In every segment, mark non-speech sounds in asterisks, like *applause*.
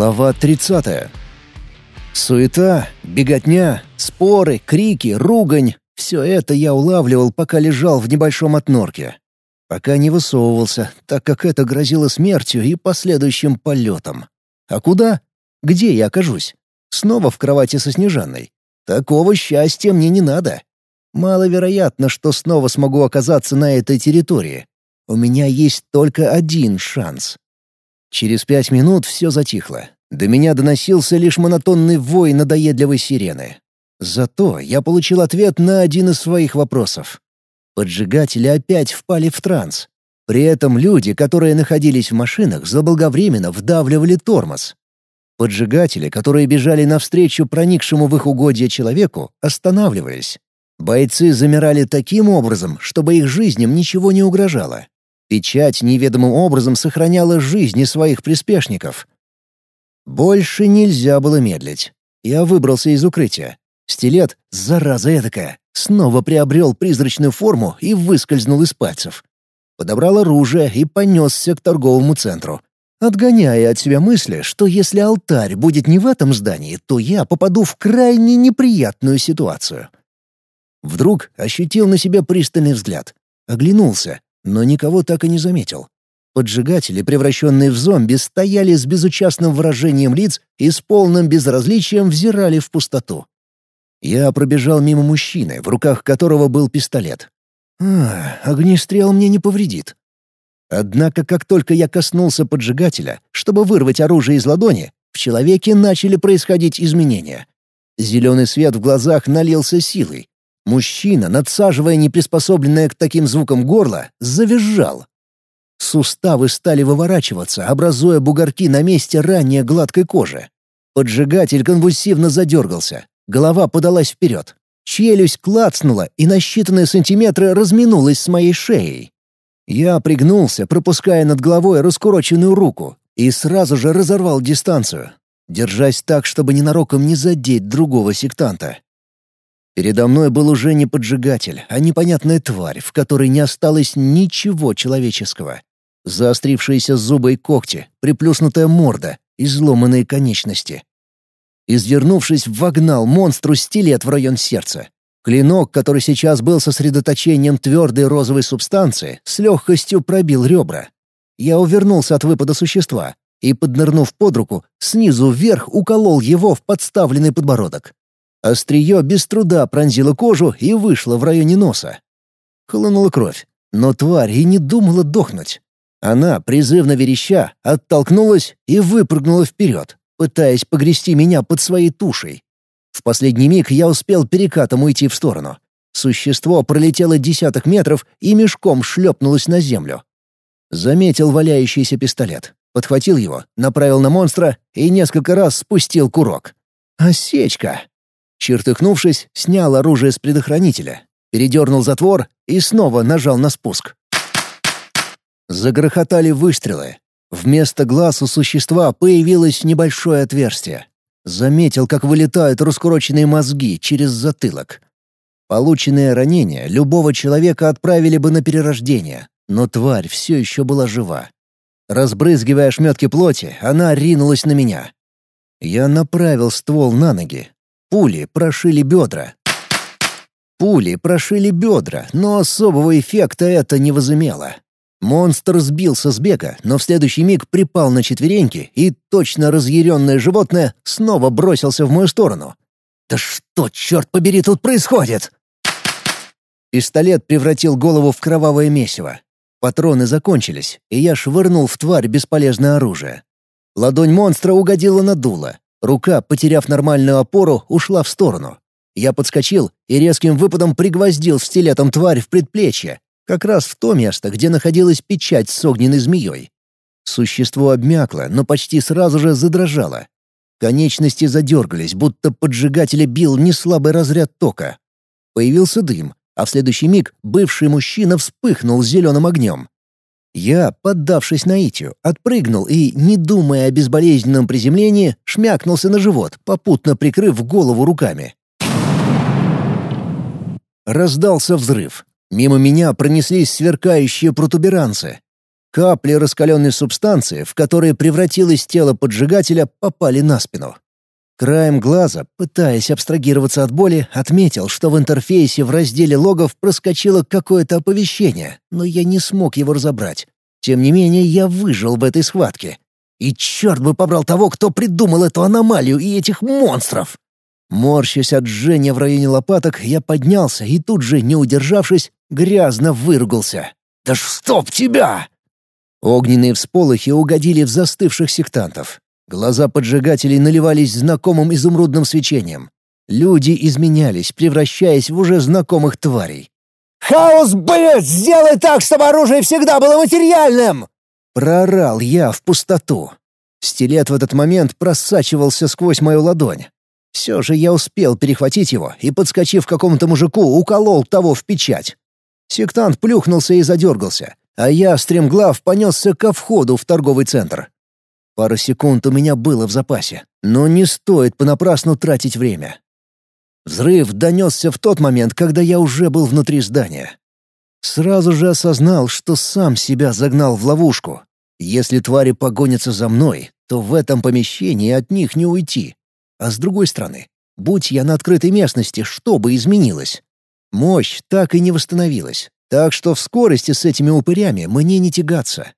Глава 30. Суета, беготня, споры, крики, ругань — все это я улавливал, пока лежал в небольшом отнорке. Пока не высовывался, так как это грозило смертью и последующим полетом. А куда? Где я окажусь? Снова в кровати со Снежанной. Такого счастья мне не надо. Маловероятно, что снова смогу оказаться на этой территории. У меня есть только один шанс Через пять минут все затихло. До меня доносился лишь монотонный вой надоедливой сирены. Зато я получил ответ на один из своих вопросов. Поджигатели опять впали в транс. При этом люди, которые находились в машинах, заблаговременно вдавливали тормоз. Поджигатели, которые бежали навстречу проникшему в их угодье человеку, останавливались. Бойцы замирали таким образом, чтобы их жизням ничего не угрожало. Печать неведомым образом сохраняла жизни своих приспешников. Больше нельзя было медлить. Я выбрался из укрытия. Стилет, зараза эдакая, снова приобрел призрачную форму и выскользнул из пальцев. Подобрал оружие и понесся к торговому центру, отгоняя от себя мысли, что если алтарь будет не в этом здании, то я попаду в крайне неприятную ситуацию. Вдруг ощутил на себе пристальный взгляд. Оглянулся но никого так и не заметил. Поджигатели, превращенные в зомби, стояли с безучастным выражением лиц и с полным безразличием взирали в пустоту. Я пробежал мимо мужчины, в руках которого был пистолет. А, огнестрел мне не повредит. Однако, как только я коснулся поджигателя, чтобы вырвать оружие из ладони, в человеке начали происходить изменения. Зеленый свет в глазах налился силой, Мужчина, надсаживая неприспособленное к таким звукам горло, завизжал. Суставы стали выворачиваться, образуя бугорки на месте ранее гладкой кожи. Поджигатель конвульсивно задергался. Голова подалась вперед. Челюсть клацнула и на считанные сантиметры разминулась с моей шеей. Я пригнулся, пропуская над головой раскуроченную руку, и сразу же разорвал дистанцию, держась так, чтобы ненароком не задеть другого сектанта. Передо мной был уже не поджигатель, а непонятная тварь, в которой не осталось ничего человеческого. Заострившиеся зубы и когти, приплюснутая морда, изломанные конечности. Извернувшись, вогнал монстру стилет в район сердца. Клинок, который сейчас был сосредоточением твердой розовой субстанции, с легкостью пробил ребра. Я увернулся от выпада существа и, поднырнув под руку, снизу вверх уколол его в подставленный подбородок. Острие без труда пронзило кожу и вышло в районе носа. Хлынула кровь, но тварь и не думала дохнуть. Она, призывно вереща, оттолкнулась и выпрыгнула вперед, пытаясь погрести меня под своей тушей. В последний миг я успел перекатом уйти в сторону. Существо пролетело десяток метров и мешком шлепнулось на землю. Заметил валяющийся пистолет, подхватил его, направил на монстра и несколько раз спустил курок. Осечка! Чертыхнувшись, снял оружие с предохранителя, передернул затвор и снова нажал на спуск. Загрохотали выстрелы. Вместо глаз у существа появилось небольшое отверстие. Заметил, как вылетают раскуроченные мозги через затылок. Полученные ранения любого человека отправили бы на перерождение, но тварь все еще была жива. Разбрызгивая ошметки плоти, она ринулась на меня. Я направил ствол на ноги, Пули прошили бедра. Пули прошили бедра, но особого эффекта это не возымело. Монстр сбился с бега, но в следующий миг припал на четвереньки, и точно разъяренное животное снова бросился в мою сторону. «Да что, черт побери, тут происходит?» Пистолет превратил голову в кровавое месиво. Патроны закончились, и я швырнул в тварь бесполезное оружие. Ладонь монстра угодила на дуло, Рука, потеряв нормальную опору, ушла в сторону. Я подскочил и резким выпадом пригвоздил стилетом тварь в предплечье, как раз в то место, где находилась печать с огненной змеей. Существо обмякло, но почти сразу же задрожало. Конечности задергались, будто поджигателя бил неслабый разряд тока. Появился дым, а в следующий миг бывший мужчина вспыхнул зеленым огнем. Я, поддавшись наитию, отпрыгнул и, не думая о безболезненном приземлении, шмякнулся на живот, попутно прикрыв голову руками. Раздался взрыв. Мимо меня пронеслись сверкающие протуберанцы. Капли раскаленной субстанции, в которые превратилось тело поджигателя, попали на спину. Краем глаза, пытаясь абстрагироваться от боли, отметил, что в интерфейсе в разделе логов проскочило какое-то оповещение, но я не смог его разобрать. Тем не менее, я выжил в этой схватке. И черт бы побрал того, кто придумал эту аномалию и этих монстров! Морщась от жжения в районе лопаток, я поднялся и тут же, не удержавшись, грязно выругался. «Да стоп тебя!» Огненные всполохи угодили в застывших сектантов. Глаза поджигателей наливались знакомым изумрудным свечением. Люди изменялись, превращаясь в уже знакомых тварей. «Хаос, блядь, сделай так, чтобы оружие всегда было материальным!» Проорал я в пустоту. Стилет в этот момент просачивался сквозь мою ладонь. Все же я успел перехватить его и, подскочив к какому-то мужику, уколол того в печать. Сектант плюхнулся и задергался, а я, стремглав, понесся ко входу в торговый центр. Пару секунд у меня было в запасе, но не стоит понапрасну тратить время. Взрыв донесся в тот момент, когда я уже был внутри здания. Сразу же осознал, что сам себя загнал в ловушку. Если твари погонятся за мной, то в этом помещении от них не уйти. А с другой стороны, будь я на открытой местности, что бы изменилось? Мощь так и не восстановилась, так что в скорости с этими упырями мне не тягаться.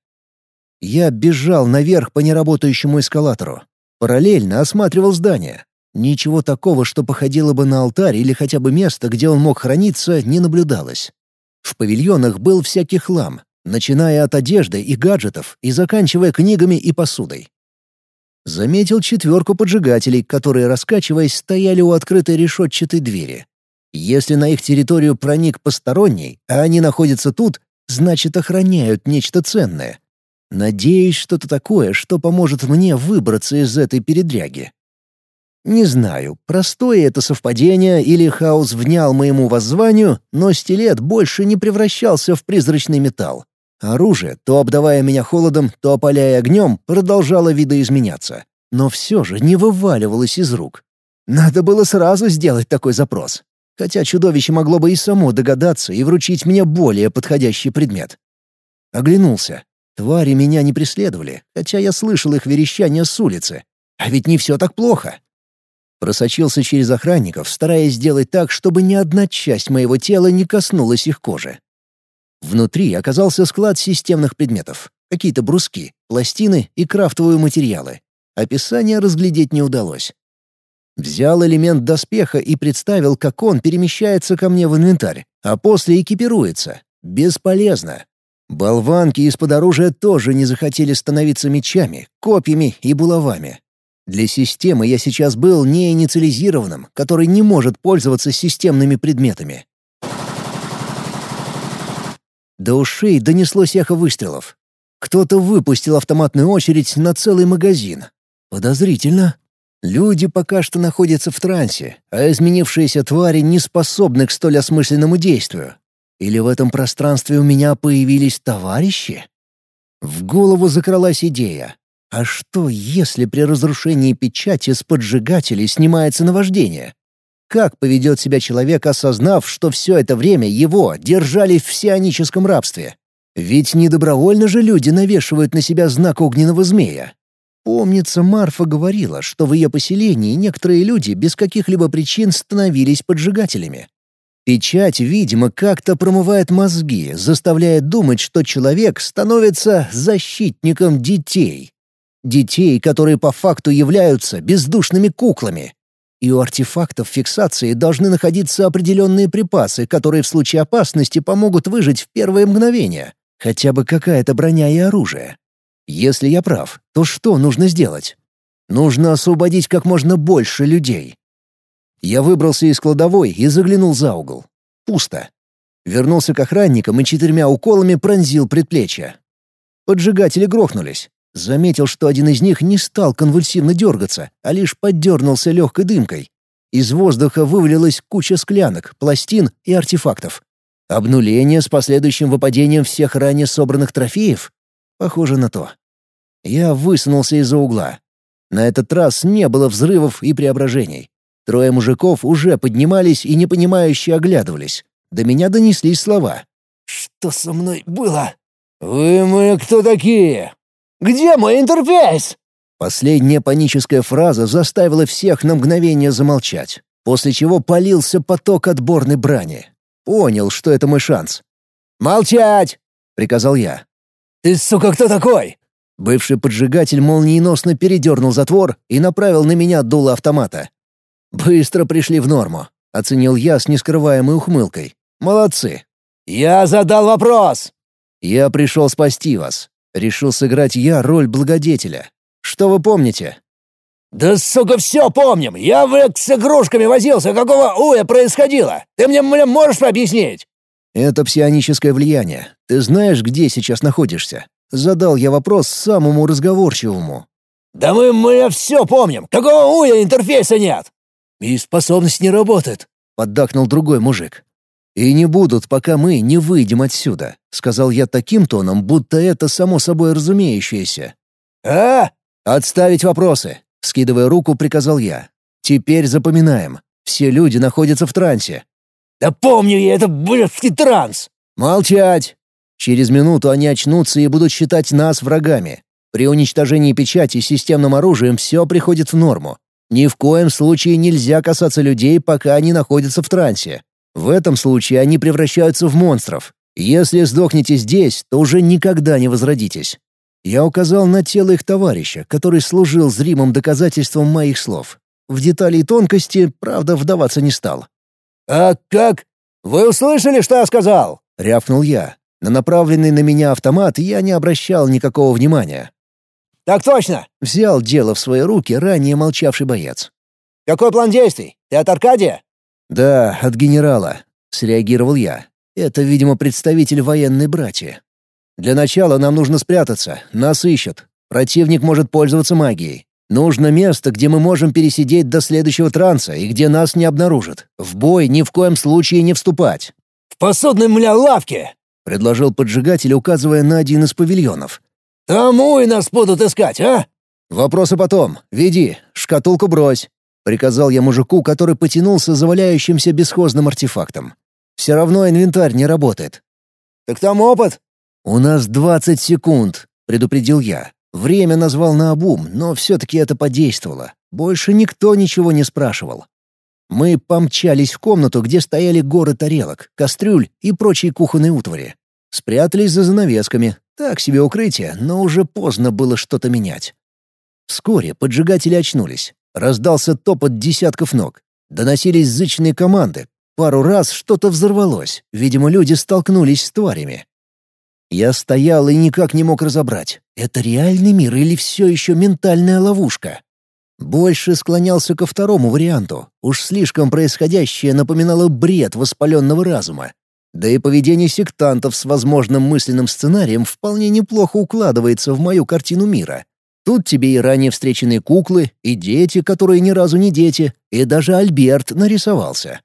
Я бежал наверх по неработающему эскалатору. Параллельно осматривал здание. Ничего такого, что походило бы на алтарь или хотя бы место, где он мог храниться, не наблюдалось. В павильонах был всякий хлам, начиная от одежды и гаджетов и заканчивая книгами и посудой. Заметил четверку поджигателей, которые, раскачиваясь, стояли у открытой решетчатой двери. Если на их территорию проник посторонний, а они находятся тут, значит, охраняют нечто ценное. Надеюсь, что-то такое, что поможет мне выбраться из этой передряги. Не знаю, простое это совпадение или хаос внял моему воззванию, но стилет больше не превращался в призрачный металл. Оружие, то обдавая меня холодом, то опаляя огнем, продолжало видоизменяться. Но все же не вываливалось из рук. Надо было сразу сделать такой запрос. Хотя чудовище могло бы и само догадаться и вручить мне более подходящий предмет. Оглянулся. Твари меня не преследовали, хотя я слышал их верещание с улицы. А ведь не все так плохо. Просочился через охранников, стараясь сделать так, чтобы ни одна часть моего тела не коснулась их кожи. Внутри оказался склад системных предметов. Какие-то бруски, пластины и крафтовые материалы. Описание разглядеть не удалось. Взял элемент доспеха и представил, как он перемещается ко мне в инвентарь, а после экипируется. Бесполезно. Болванки из-под оружия тоже не захотели становиться мечами, копьями и булавами. Для системы я сейчас был неинициализированным, который не может пользоваться системными предметами. До ушей донеслось эхо выстрелов. Кто-то выпустил автоматную очередь на целый магазин. Подозрительно. Люди пока что находятся в трансе, а изменившиеся твари не способны к столь осмысленному действию. Или в этом пространстве у меня появились товарищи? В голову закралась идея. А что, если при разрушении печати с поджигателей снимается наваждение? Как поведет себя человек, осознав, что все это время его держали в сионическом рабстве? Ведь не добровольно же люди навешивают на себя знак огненного змея. Помнится, Марфа говорила, что в ее поселении некоторые люди без каких-либо причин становились поджигателями. Печать, видимо, как-то промывает мозги, заставляя думать, что человек становится защитником детей. Детей, которые по факту являются бездушными куклами. И у артефактов фиксации должны находиться определенные припасы, которые в случае опасности помогут выжить в первые мгновения. Хотя бы какая-то броня и оружие. Если я прав, то что нужно сделать? Нужно освободить как можно больше людей. Я выбрался из кладовой и заглянул за угол. Пусто. Вернулся к охранникам и четырьмя уколами пронзил предплечье. Поджигатели грохнулись. Заметил, что один из них не стал конвульсивно дергаться, а лишь поддернулся легкой дымкой. Из воздуха вывалилась куча склянок, пластин и артефактов. Обнуление с последующим выпадением всех ранее собранных трофеев? Похоже на то. Я высунулся из-за угла. На этот раз не было взрывов и преображений. Трое мужиков уже поднимались и непонимающе оглядывались. До меня донеслись слова. «Что со мной было?» «Вы мы кто такие? Где мой интерфейс?» Последняя паническая фраза заставила всех на мгновение замолчать, после чего полился поток отборной брани. Понял, что это мой шанс. «Молчать!» — приказал я. «Ты, сука, кто такой?» Бывший поджигатель молниеносно передернул затвор и направил на меня дуло автомата. «Быстро пришли в норму», — оценил я с нескрываемой ухмылкой. «Молодцы». «Я задал вопрос!» «Я пришел спасти вас. Решил сыграть я роль благодетеля. Что вы помните?» «Да, сука, все помним! Я, блядь, с игрушками возился, какого уя происходило? Ты мне, блядь, можешь объяснить?» «Это псионическое влияние. Ты знаешь, где сейчас находишься?» Задал я вопрос самому разговорчивому. «Да мы, мы все помним! Какого уя интерфейса нет?» «И способность не работает», — поддакнул другой мужик. «И не будут, пока мы не выйдем отсюда», — сказал я таким тоном, будто это само собой разумеющееся. «А?» «Отставить вопросы», — скидывая руку, приказал я. «Теперь запоминаем. Все люди находятся в трансе. «Да помню я это, блядский транс!» «Молчать!» Через минуту они очнутся и будут считать нас врагами. При уничтожении печати системным оружием все приходит в норму. Ни в коем случае нельзя касаться людей, пока они находятся в трансе. В этом случае они превращаются в монстров. Если сдохнете здесь, то уже никогда не возродитесь. Я указал на тело их товарища, который служил зримым доказательством моих слов. В детали и тонкости, правда, вдаваться не стал. «А как? Вы услышали, что я сказал?» — рявкнул я. На направленный на меня автомат я не обращал никакого внимания. «Так точно!» — взял дело в свои руки ранее молчавший боец. «Какой план действий? Ты от Аркадия?» «Да, от генерала», — среагировал я. «Это, видимо, представитель военной братья. Для начала нам нужно спрятаться, нас ищут. Противник может пользоваться магией. Нужно место, где мы можем пересидеть до следующего транса и где нас не обнаружат. В бой ни в коем случае не вступать». «В посудной мля лавке!» — предложил поджигатель, указывая на один из павильонов. «Тому и нас будут искать, а?» «Вопросы потом. Веди. Шкатулку брось», — приказал я мужику, который потянулся за валяющимся бесхозным артефактом. «Все равно инвентарь не работает». «Так там опыт?» «У нас двадцать секунд», — предупредил я. Время назвал наобум, но все-таки это подействовало. Больше никто ничего не спрашивал. Мы помчались в комнату, где стояли горы тарелок, кастрюль и прочие кухонные утвари. Спрятались за занавесками. Так себе укрытие, но уже поздно было что-то менять. Вскоре поджигатели очнулись. Раздался топот десятков ног. Доносились зычные команды. Пару раз что-то взорвалось. Видимо, люди столкнулись с тварями. Я стоял и никак не мог разобрать, это реальный мир или все еще ментальная ловушка. Больше склонялся ко второму варианту. Уж слишком происходящее напоминало бред воспаленного разума. Да и поведение сектантов с возможным мысленным сценарием вполне неплохо укладывается в мою картину мира. Тут тебе и ранее встреченные куклы, и дети, которые ни разу не дети, и даже Альберт нарисовался.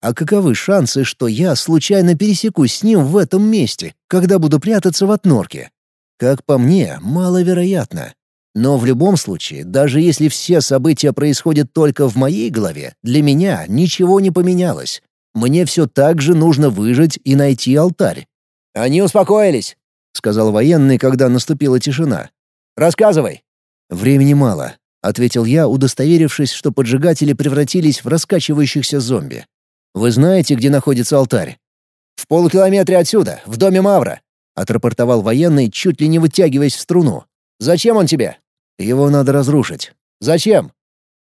А каковы шансы, что я случайно пересекусь с ним в этом месте, когда буду прятаться в отнорке? Как по мне, маловероятно. Но в любом случае, даже если все события происходят только в моей голове, для меня ничего не поменялось. Мне все так же нужно выжить и найти алтарь. «Они успокоились», — сказал военный, когда наступила тишина. «Рассказывай». «Времени мало», — ответил я, удостоверившись, что поджигатели превратились в раскачивающихся зомби. Вы знаете, где находится алтарь?» «В полукилометре отсюда, в доме Мавра», — отрапортовал военный, чуть ли не вытягиваясь в струну. «Зачем он тебе?» «Его надо разрушить». «Зачем?»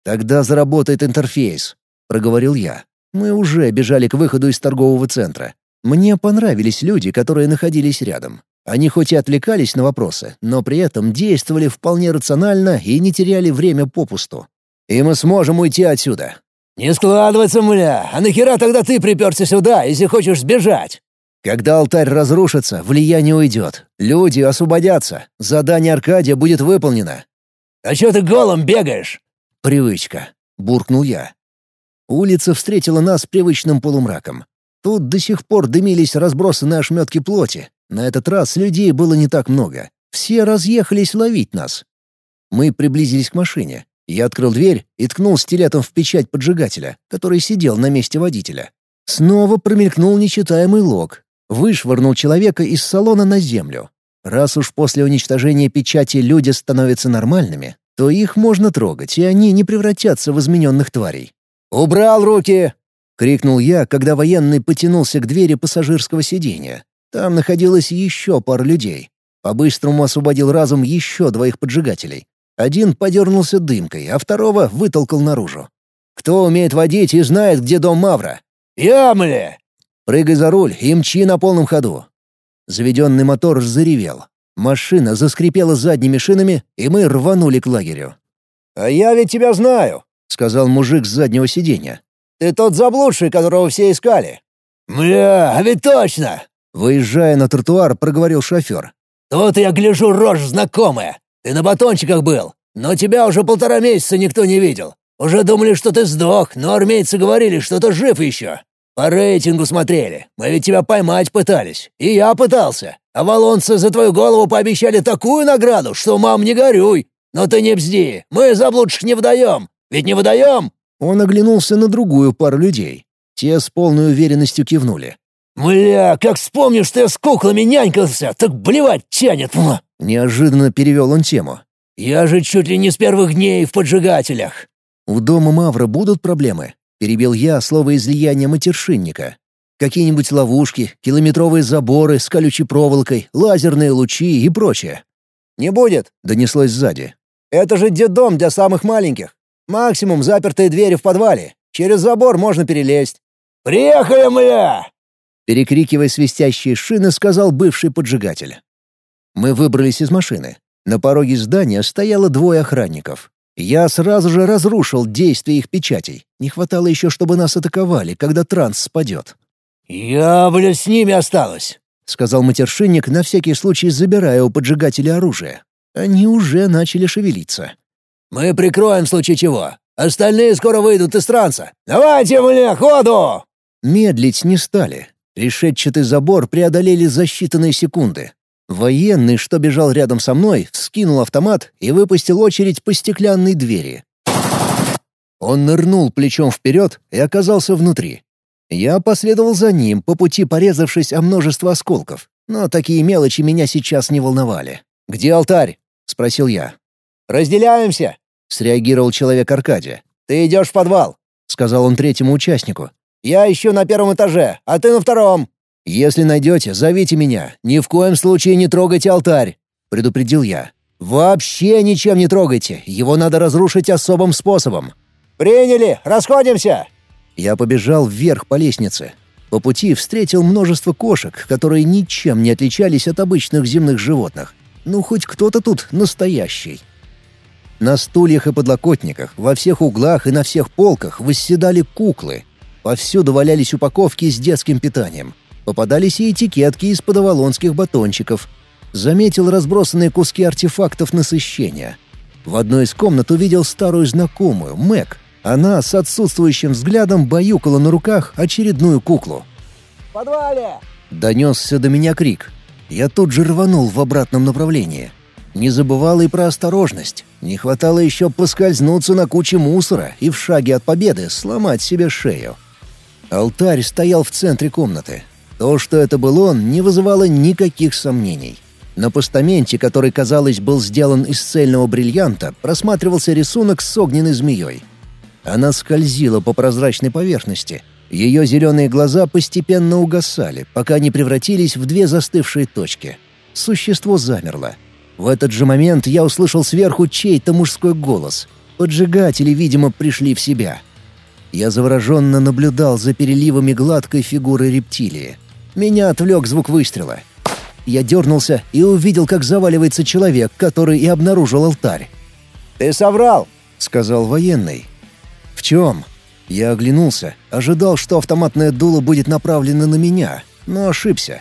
«Тогда заработает интерфейс», — проговорил я. Мы уже бежали к выходу из торгового центра. Мне понравились люди, которые находились рядом. Они хоть и отвлекались на вопросы, но при этом действовали вполне рационально и не теряли время попусту. «И мы сможем уйти отсюда. «Не складывается, мля! А нахера тогда ты приперся сюда, если хочешь сбежать?» «Когда алтарь разрушится, влияние уйдет. Люди освободятся. Задание Аркадия будет выполнено». «А чё ты голым бегаешь?» «Привычка», — буркнул я. Улица встретила нас привычным полумраком. Тут до сих пор дымились разбросанные ошметки плоти. На этот раз людей было не так много. Все разъехались ловить нас. Мы приблизились к машине. Я открыл дверь и ткнул стилетом в печать поджигателя, который сидел на месте водителя. Снова промелькнул нечитаемый лог. Вышвырнул человека из салона на землю. Раз уж после уничтожения печати люди становятся нормальными, то их можно трогать, и они не превратятся в измененных тварей. «Убрал руки!» — крикнул я, когда военный потянулся к двери пассажирского сиденья. Там находилось еще пара людей. По-быстрому освободил разум еще двоих поджигателей. Один подернулся дымкой, а второго вытолкал наружу. «Кто умеет водить и знает, где дом Мавра?» «Я, мля!» «Прыгай за руль и мчи на полном ходу». Заведенный мотор заревел. Машина заскрипела задними шинами, и мы рванули к лагерю. «А я ведь тебя знаю», — сказал мужик с заднего сиденья. «Ты тот заблудший, которого все искали». «Мля, а ведь точно!» Выезжая на тротуар, проговорил шофер. «Тут я гляжу рожь знакомая. Ты на батончиках был, но тебя уже полтора месяца никто не видел. Уже думали, что ты сдох, но армейцы говорили, что ты жив еще. По рейтингу смотрели. Мы ведь тебя поймать пытались. И я пытался. А валонцы за твою голову пообещали такую награду, что, мам, не горюй. Но ты не бзди, мы заблудших не выдаем. Ведь не выдаем?» Он оглянулся на другую пару людей. Те с полной уверенностью кивнули. «Бля, как вспомню, что я с куклами нянькался, так блевать тянет!» Неожиданно перевел он тему. «Я же чуть ли не с первых дней в поджигателях!» «У дома Мавра будут проблемы?» — перебил я слово излияния матершинника. «Какие-нибудь ловушки, километровые заборы с колючей проволокой, лазерные лучи и прочее». «Не будет», — донеслось сзади. «Это же детдом для самых маленьких. Максимум запертые двери в подвале. Через забор можно перелезть». «Приехали, мля!» Перекрикивая свистящие шины, сказал бывший поджигатель. Мы выбрались из машины. На пороге здания стояло двое охранников. Я сразу же разрушил действие их печатей. Не хватало еще, чтобы нас атаковали, когда транс спадет. «Я, блядь, с ними осталась», — сказал матершинник, на всякий случай забирая у поджигателя оружие. Они уже начали шевелиться. «Мы прикроем в случае чего. Остальные скоро выйдут из транса. Давайте, мне ходу!» Медлить не стали. Решетчатый забор преодолели за считанные секунды. Военный, что бежал рядом со мной, вскинул автомат и выпустил очередь по стеклянной двери. Он нырнул плечом вперед и оказался внутри. Я последовал за ним, по пути порезавшись о множество осколков. Но такие мелочи меня сейчас не волновали. «Где алтарь?» — спросил я. «Разделяемся!» — среагировал человек Аркадия. «Ты идешь в подвал!» — сказал он третьему участнику. «Я ищу на первом этаже, а ты на втором!» «Если найдете, зовите меня. Ни в коем случае не трогайте алтарь», — предупредил я. «Вообще ничем не трогайте. Его надо разрушить особым способом». «Приняли! Расходимся!» Я побежал вверх по лестнице. По пути встретил множество кошек, которые ничем не отличались от обычных земных животных. Ну, хоть кто-то тут настоящий. На стульях и подлокотниках, во всех углах и на всех полках восседали куклы. Повсюду валялись упаковки с детским питанием. Попадались и этикетки из подавалонских батончиков. Заметил разбросанные куски артефактов насыщения. В одной из комнат увидел старую знакомую, Мэг. Она с отсутствующим взглядом баюкала на руках очередную куклу. «В подвале!» — донесся до меня крик. Я тут же рванул в обратном направлении. Не забывал и про осторожность. Не хватало еще поскользнуться на куче мусора и в шаге от победы сломать себе шею. Алтарь стоял в центре комнаты. То, что это был он, не вызывало никаких сомнений. На постаменте, который, казалось, был сделан из цельного бриллианта, просматривался рисунок с огненной змеей. Она скользила по прозрачной поверхности. Ее зеленые глаза постепенно угасали, пока не превратились в две застывшие точки. Существо замерло. В этот же момент я услышал сверху чей-то мужской голос. Поджигатели, видимо, пришли в себя. Я завороженно наблюдал за переливами гладкой фигуры рептилии. Меня отвлек звук выстрела. Я дернулся и увидел, как заваливается человек, который и обнаружил алтарь. «Ты соврал!» — сказал военный. «В чем?» Я оглянулся, ожидал, что автоматное дуло будет направлено на меня, но ошибся.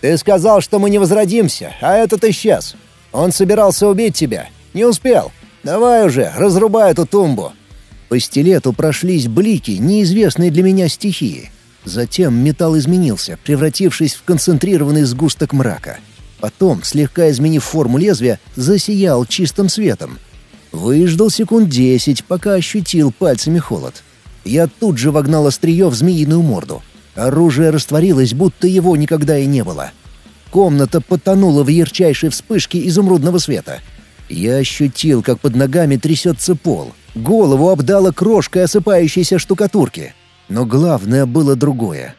«Ты сказал, что мы не возродимся, а этот исчез. Он собирался убить тебя. Не успел. Давай уже, разрубай эту тумбу». По стилету прошлись блики неизвестной для меня стихии. Затем металл изменился, превратившись в концентрированный сгусток мрака. Потом, слегка изменив форму лезвия, засиял чистым светом. Выждал секунд десять, пока ощутил пальцами холод. Я тут же вогнал острие в змеиную морду. Оружие растворилось, будто его никогда и не было. Комната потонула в ярчайшей вспышке изумрудного света. Я ощутил, как под ногами трясется пол. Голову обдала крошкой осыпающейся штукатурки. Но главное было другое.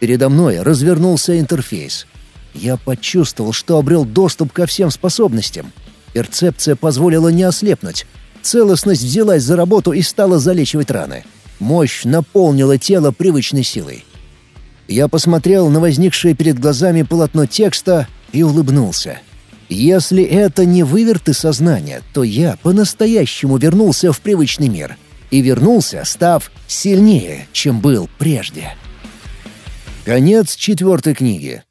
Передо мной развернулся интерфейс. Я почувствовал, что обрел доступ ко всем способностям. Перцепция позволила не ослепнуть. Целостность взялась за работу и стала залечивать раны. Мощь наполнила тело привычной силой. Я посмотрел на возникшее перед глазами полотно текста и улыбнулся. Если это не выверты сознания, то я по-настоящему вернулся в привычный мир. И вернулся, став сильнее, чем был прежде. Конец четвертой книги.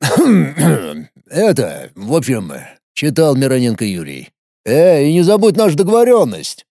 *coughs* «Это, в общем, — читал Мироненко Юрий. «Эй, не забудь нашу договоренность!»